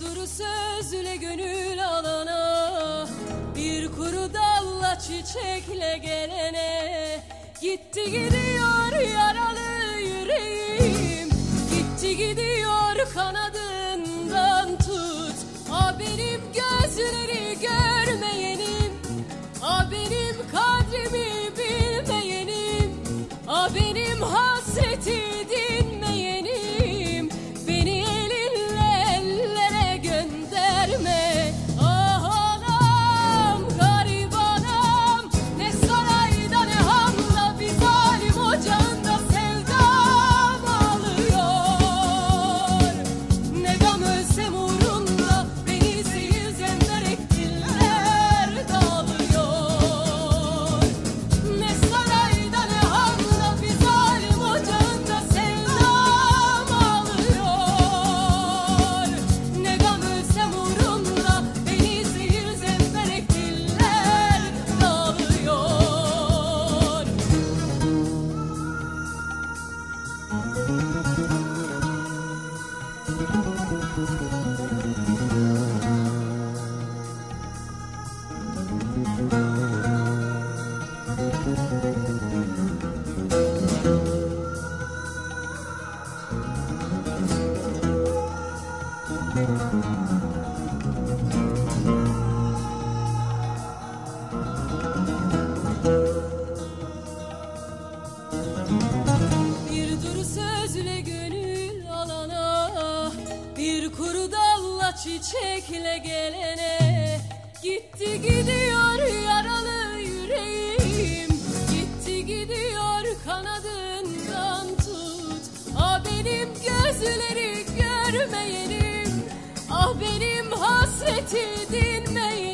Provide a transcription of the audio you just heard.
Duru sözle gönül alana Bir kuru dalla çiçekle gelene. Gitti gidiyor yaralı yüreğim Gitti gidiyor kanadından tut. A benim gözleri Bir çiçekle gelene. Gitti gidiyor yaralı yüreğim. Gitti gidiyor kanadından tut. Ah benim gözleri görmeyenim Ah benim hasreti dinmeyenim